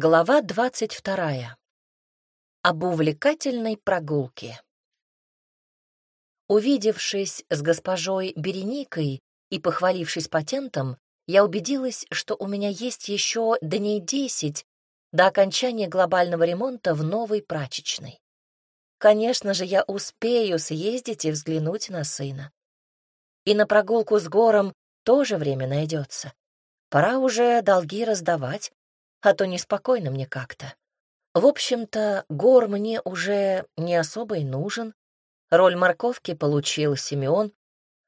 Глава двадцать вторая. Об увлекательной прогулке. Увидевшись с госпожой Береникой и похвалившись патентом, я убедилась, что у меня есть еще дней десять до окончания глобального ремонта в новой прачечной. Конечно же, я успею съездить и взглянуть на сына. И на прогулку с гором тоже время найдется. Пора уже долги раздавать, а то неспокойно мне как-то. В общем-то, Гор мне уже не особо и нужен. Роль морковки получил Симеон,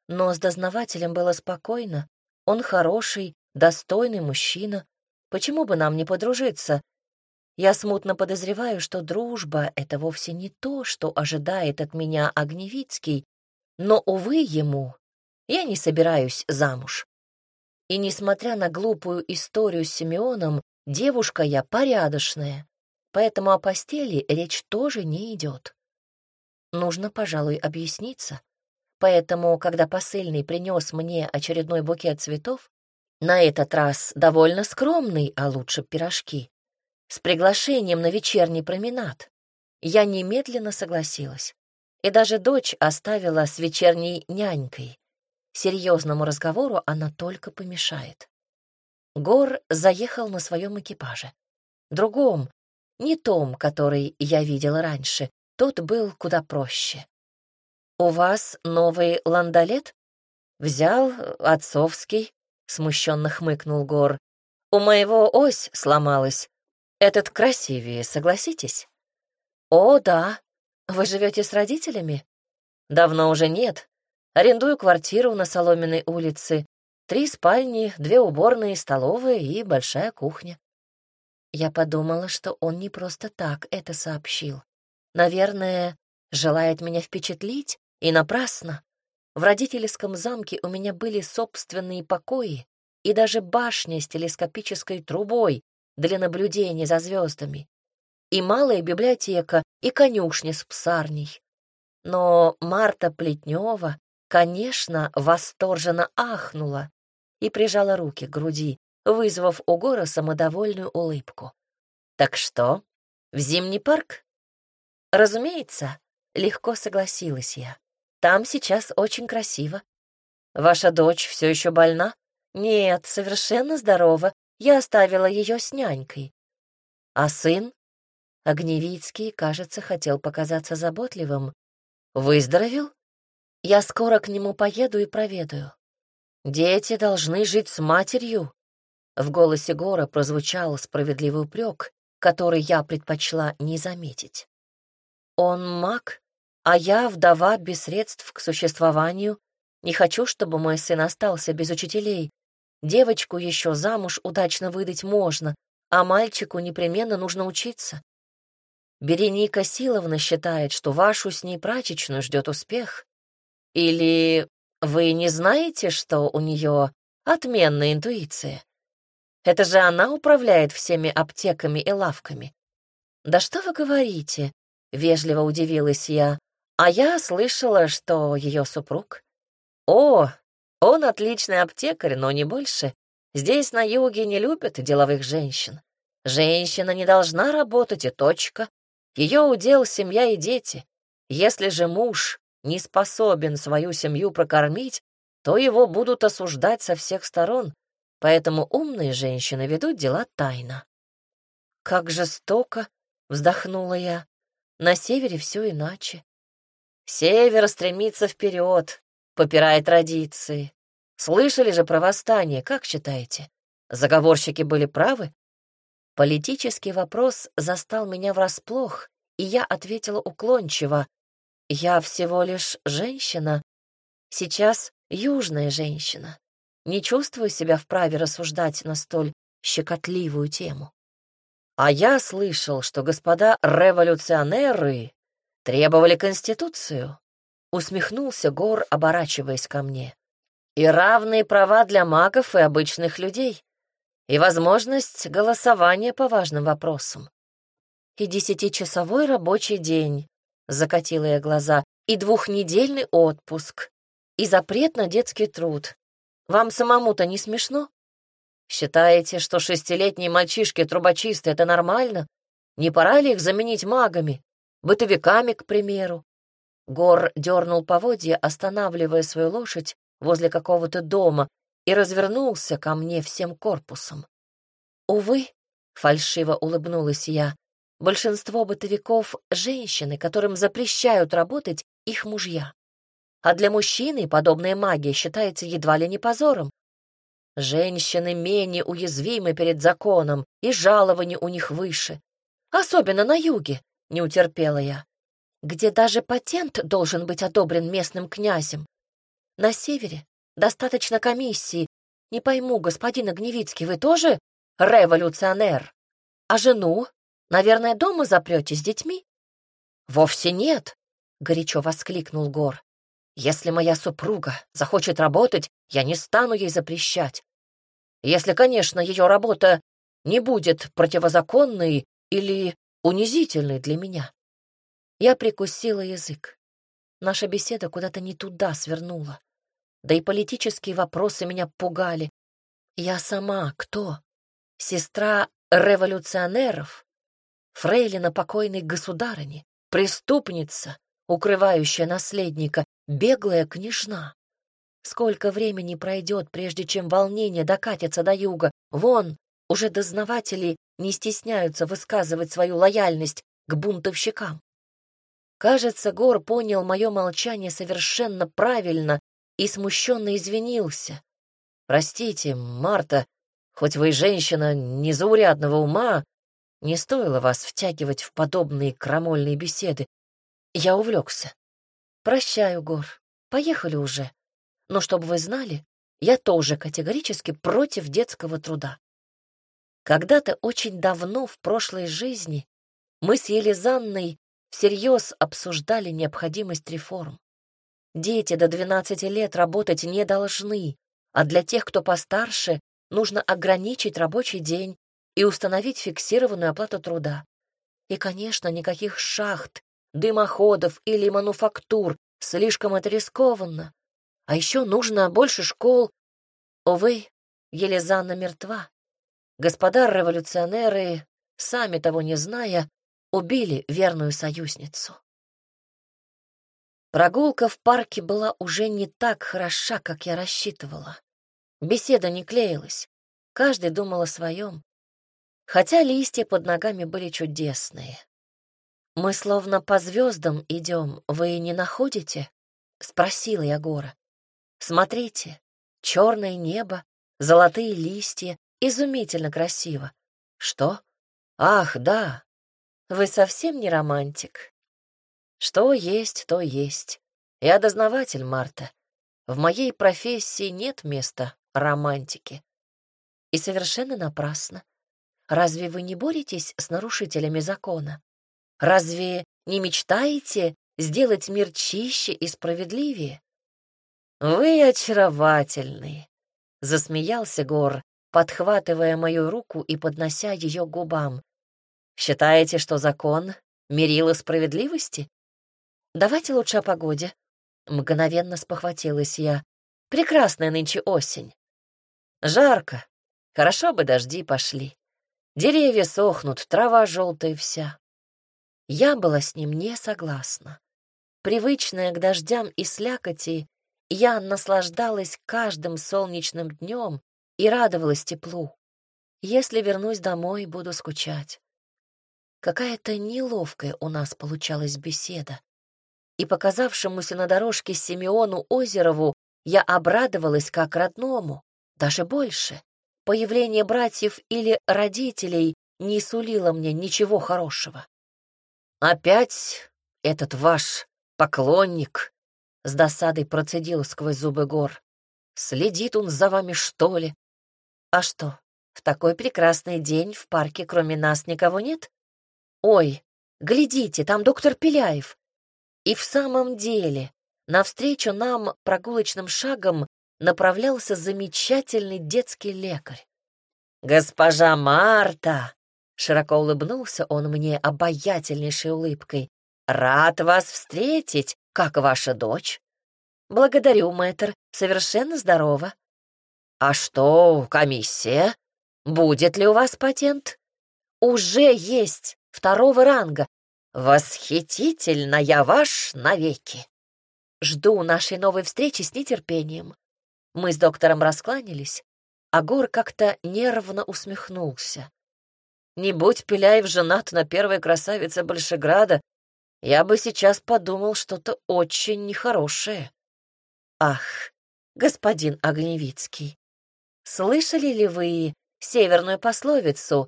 но с дознавателем было спокойно. Он хороший, достойный мужчина. Почему бы нам не подружиться? Я смутно подозреваю, что дружба — это вовсе не то, что ожидает от меня Огневицкий, но, увы, ему я не собираюсь замуж. И несмотря на глупую историю с Симеоном, Девушка я порядочная, поэтому о постели речь тоже не идет. Нужно, пожалуй, объясниться. Поэтому, когда посыльный принес мне очередной букет цветов, на этот раз довольно скромный, а лучше пирожки, с приглашением на вечерний променад, я немедленно согласилась. И даже дочь оставила с вечерней нянькой. Серьезному разговору она только помешает. Гор заехал на своем экипаже. Другом, не том, который я видела раньше. Тот был куда проще. «У вас новый ландолет?» «Взял отцовский», — смущенно хмыкнул Гор. «У моего ось сломалась. Этот красивее, согласитесь?» «О, да. Вы живете с родителями?» «Давно уже нет. Арендую квартиру на Соломенной улице. Три спальни, две уборные, столовая и большая кухня. Я подумала, что он не просто так это сообщил. Наверное, желает меня впечатлить, и напрасно. В родительском замке у меня были собственные покои и даже башня с телескопической трубой для наблюдения за звездами, и малая библиотека, и конюшня с псарней. Но Марта Плетнева, конечно, восторженно ахнула, и прижала руки к груди, вызвав у Гора самодовольную улыбку. «Так что, в зимний парк?» «Разумеется», — легко согласилась я. «Там сейчас очень красиво». «Ваша дочь все еще больна?» «Нет, совершенно здорова. Я оставила ее с нянькой». «А сын?» Огневицкий, кажется, хотел показаться заботливым. «Выздоровел?» «Я скоро к нему поеду и проведаю. Дети должны жить с матерью. В голосе Гора прозвучал справедливый упрек, который я предпочла не заметить. Он маг, а я вдова без средств к существованию. Не хочу, чтобы мой сын остался без учителей. Девочку еще замуж удачно выдать можно, а мальчику непременно нужно учиться. Береника Силовна считает, что вашу с ней прачечную ждет успех. Или вы не знаете, что у нее отменная интуиция? Это же она управляет всеми аптеками и лавками. Да что вы говорите? Вежливо удивилась я. А я слышала, что ее супруг. О, он отличный аптекарь, но не больше. Здесь на юге не любят деловых женщин. Женщина не должна работать и точка. Ее удел семья и дети. Если же муж не способен свою семью прокормить, то его будут осуждать со всех сторон, поэтому умные женщины ведут дела тайно. «Как жестоко!» — вздохнула я. «На севере все иначе. Север стремится вперед, попирает традиции. Слышали же про восстание, как считаете? Заговорщики были правы?» Политический вопрос застал меня врасплох, и я ответила уклончиво, я всего лишь женщина. Сейчас южная женщина. Не чувствую себя вправе рассуждать на столь щекотливую тему. А я слышал, что господа революционеры требовали Конституцию. Усмехнулся Гор, оборачиваясь ко мне. И равные права для магов и обычных людей. И возможность голосования по важным вопросам. И десятичасовой рабочий день, закатила я глаза, и двухнедельный отпуск, и запрет на детский труд. Вам самому-то не смешно? Считаете, что шестилетние мальчишки-трубочисты — это нормально? Не пора ли их заменить магами? Бытовиками, к примеру?» Гор дернул поводья, останавливая свою лошадь возле какого-то дома, и развернулся ко мне всем корпусом. «Увы», — фальшиво улыбнулась я, — «большинство бытовиков — женщины, которым запрещают работать их мужья. А для мужчины подобная магия считается едва ли не позором. Женщины менее уязвимы перед законом, и жалование у них выше. Особенно на юге, не утерпела я, где даже патент должен быть одобрен местным князем. На севере достаточно комиссии. Не пойму, господин Огневицкий, вы тоже революционер? А жену, наверное, дома запрете с детьми? Вовсе нет, — горячо воскликнул Гор. Если моя супруга захочет работать, я не стану ей запрещать. Если, конечно, ее работа не будет противозаконной или унизительной для меня. Я прикусила язык. Наша беседа куда-то не туда свернула. Да и политические вопросы меня пугали. Я сама кто? Сестра революционеров? Фрейлина покойной государыни? Преступница, укрывающая наследника, беглая княжна. Сколько времени пройдет, прежде чем волнение докатится до юга? Вон, уже дознаватели не стесняются высказывать свою лояльность к бунтовщикам. Кажется, Гор понял мое молчание совершенно правильно и смущенно извинился. «Простите, Марта, хоть вы и женщина незаурядного ума, не стоило вас втягивать в подобные крамольные беседы. Я увлекся. Прощаю, Гор, поехали уже. Но чтобы вы знали, я тоже категорически против детского труда. Когда-то очень давно в прошлой жизни мы с Елизанной всерьез обсуждали необходимость реформ. Дети до 12 лет работать не должны, а для тех, кто постарше, нужно ограничить рабочий день и установить фиксированную оплату труда. И, конечно, никаких шахт дымоходов или мануфактур. Слишком это рискованно. А еще нужно больше школ. Увы, Елизана мертва. Господа революционеры, сами того не зная, убили верную союзницу. Прогулка в парке была уже не так хороша, как я рассчитывала. Беседа не клеилась, каждый думал о своем. Хотя листья под ногами были чудесные. «Мы словно по звездам идем, вы не находите?» — спросила я Гора. «Смотрите, черное небо, золотые листья, изумительно красиво. Что? Ах, да, вы совсем не романтик. Что есть, то есть. Я дознаватель, Марта. В моей профессии нет места романтики. И совершенно напрасно. Разве вы не боретесь с нарушителями закона? Разве не мечтаете сделать мир чище и справедливее? Вы очаровательны, засмеялся Гор, подхватывая мою руку и поднося ее губам. Считаете, что закон — мерило справедливости? Давайте лучше о погоде. Мгновенно спохватилась я. Прекрасная нынче осень. Жарко. Хорошо бы дожди пошли. Деревья сохнут, трава желтая вся. Я была с ним не согласна. Привычная к дождям и слякоти, я наслаждалась каждым солнечным днем и радовалась теплу. Если вернусь домой, буду скучать. Какая-то неловкая у нас получалась беседа. И показавшемуся на дорожке Симеону Озерову я обрадовалась как родному, даже больше. Появление братьев или родителей не сулило мне ничего хорошего. «Опять этот ваш поклонник?» — с досадой процедил сквозь зубы гор. «Следит он за вами, что ли?» «А что, в такой прекрасный день в парке кроме нас никого нет?» «Ой, глядите, там доктор Пеляев!» И в самом деле, навстречу нам прогулочным шагом направлялся замечательный детский лекарь. «Госпожа Марта!» Широко улыбнулся он мне обаятельнейшей улыбкой. «Рад вас встретить, как ваша дочь». «Благодарю, мэтр, совершенно здорова». «А что, комиссия? Будет ли у вас патент?» «Уже есть, второго ранга. Восхитительно, я ваш навеки. Жду нашей новой встречи с нетерпением». Мы с доктором раскланялись, а Гор как-то нервно усмехнулся. Не будь Пеляев женат на первой красавице Большеграда, я бы сейчас подумал что-то очень нехорошее. Ах, господин Огневицкий, слышали ли вы северную пословицу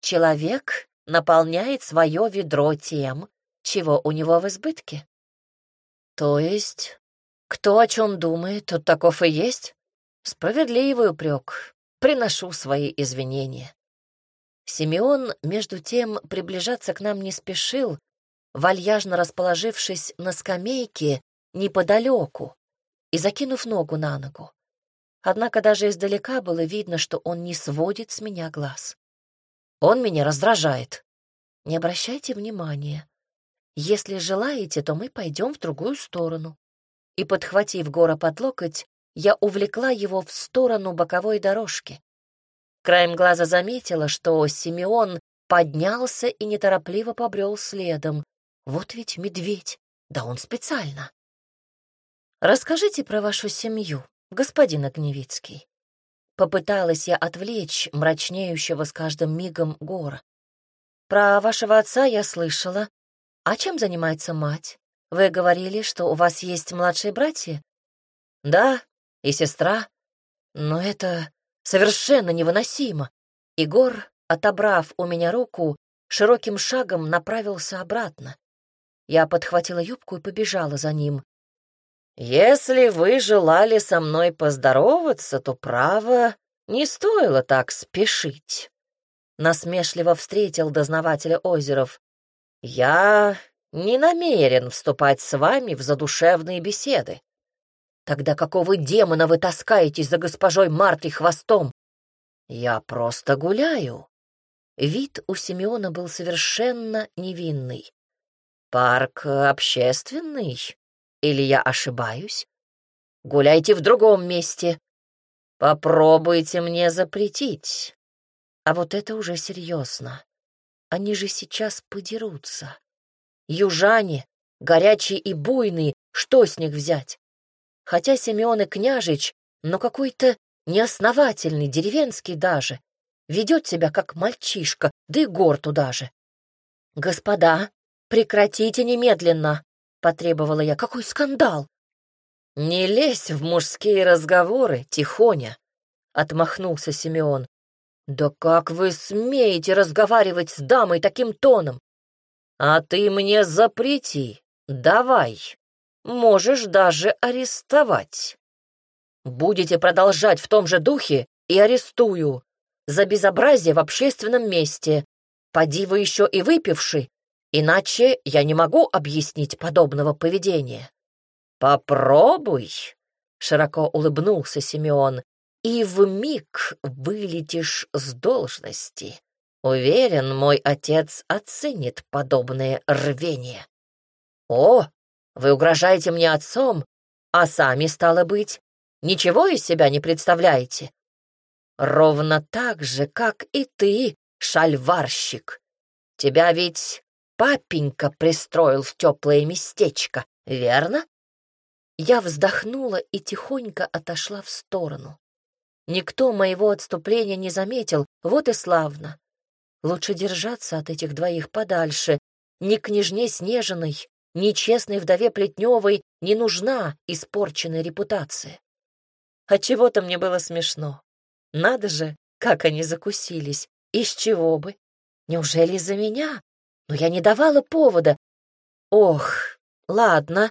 «Человек наполняет свое ведро тем, чего у него в избытке»? То есть, кто о чем думает, тот таков и есть? Справедливый упрек. Приношу свои извинения. Симеон, между тем, приближаться к нам не спешил, вальяжно расположившись на скамейке неподалеку и закинув ногу на ногу. Однако даже издалека было видно, что он не сводит с меня глаз. Он меня раздражает. Не обращайте внимания. Если желаете, то мы пойдем в другую сторону. И, подхватив Гора под локоть, я увлекла его в сторону боковой дорожки. Краем глаза заметила, что Симеон поднялся и неторопливо побрел следом. Вот ведь медведь, да он специально. «Расскажите про вашу семью, господин Огневицкий». Попыталась я отвлечь мрачнеющего с каждым мигом гора. «Про вашего отца я слышала. А чем занимается мать? Вы говорили, что у вас есть младшие братья?» «Да, и сестра. Но это Совершенно невыносимо. Егор, отобрав у меня руку, широким шагом направился обратно. Я подхватила юбку и побежала за ним. «Если вы желали со мной поздороваться, то, право, не стоило так спешить», — насмешливо встретил дознавателя Озеров. «Я не намерен вступать с вами в задушевные беседы. Тогда какого демона вы таскаетесь за госпожой Мартой хвостом? Я просто гуляю. Вид у Симеона был совершенно невинный. Парк общественный? Или я ошибаюсь? Гуляйте в другом месте. Попробуйте мне запретить. А вот это уже серьезно. Они же сейчас подерутся. Южане, горячие и буйные, что с них взять? Хотя Семен и княжич, но какой-то неосновательный, деревенский даже. Ведет себя как мальчишка, да и гор туда же. «Господа, прекратите немедленно!» — потребовала я. «Какой скандал!» «Не лезь в мужские разговоры, тихоня!» — отмахнулся Симеон. «Да как вы смеете разговаривать с дамой таким тоном? А ты мне запрети, давай!» можешь даже арестовать. Будете продолжать в том же духе и арестую. За безобразие в общественном месте. Поди вы еще и выпивший, иначе я не могу объяснить подобного поведения. Попробуй, широко улыбнулся Симеон, и в миг вылетишь с должности. Уверен, мой отец оценит подобное рвение. О, вы угрожаете мне отцом, а сами, стало быть, ничего из себя не представляете. Ровно так же, как и ты, шальварщик. Тебя ведь папенька пристроил в теплое местечко, верно? Я вздохнула и тихонько отошла в сторону. Никто моего отступления не заметил, вот и славно. Лучше держаться от этих двоих подальше, ни княжне Снежиной, Нечестной вдове Плетневой не нужна испорченная репутация. Отчего-то мне было смешно. Надо же, как они закусились. Из чего бы? Неужели из-за меня? Но я не давала повода. Ох, ладно,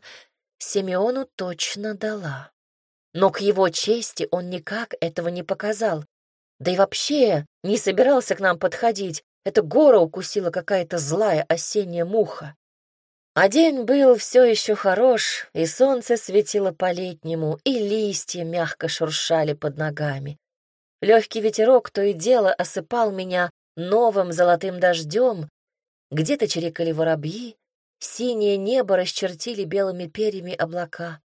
Симеону точно дала. Но к его чести он никак этого не показал. Да и вообще не собирался к нам подходить. Это гора укусила какая-то злая осенняя муха. А день был все еще хорош, и солнце светило по-летнему, и листья мягко шуршали под ногами. Легкий ветерок то и дело осыпал меня новым золотым дождем, где-то чирикали воробьи, синее небо расчертили белыми перьями облака.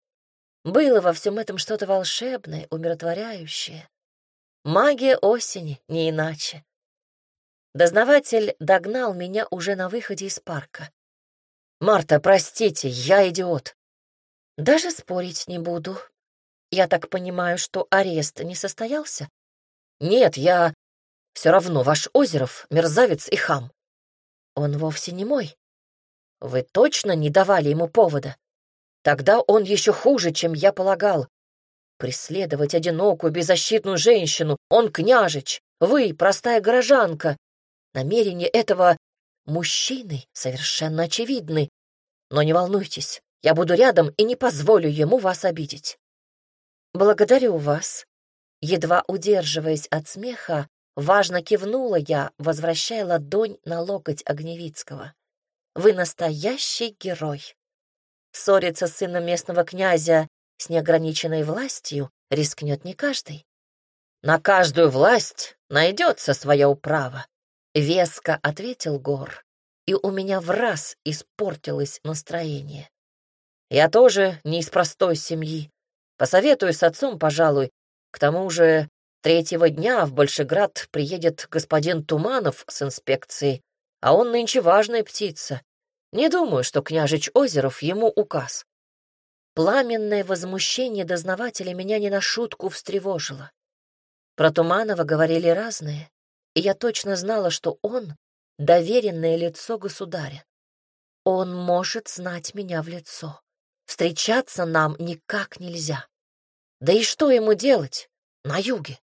Было во всем этом что-то волшебное, умиротворяющее. Магия осени, не иначе. Дознаватель догнал меня уже на выходе из парка. «Марта, простите, я идиот». «Даже спорить не буду. Я так понимаю, что арест не состоялся?» «Нет, я... Все равно ваш Озеров — мерзавец и хам». «Он вовсе не мой». «Вы точно не давали ему повода?» «Тогда он еще хуже, чем я полагал. Преследовать одинокую, беззащитную женщину, он княжич, вы — простая горожанка. Намерения этого мужчины совершенно очевидны. Но не волнуйтесь, я буду рядом и не позволю ему вас обидеть. Благодарю вас. Едва удерживаясь от смеха, важно кивнула я, возвращая ладонь на локоть Огневицкого. Вы настоящий герой. Ссориться с сыном местного князя с неограниченной властью рискнет не каждый. На каждую власть найдется своя управа, веско ответил Гор, и у меня в раз испортилось настроение. Я тоже не из простой семьи. Посоветую с отцом, пожалуй. К тому же третьего дня в Большеград приедет господин Туманов с инспекцией, а он нынче важная птица. Не думаю, что княжич Озеров ему указ. Пламенное возмущение дознавателя меня не на шутку встревожило. Про Туманова говорили разные, и я точно знала, что он — доверенное лицо государя. Он может знать меня в лицо. Встречаться нам никак нельзя. Да и что ему делать на юге?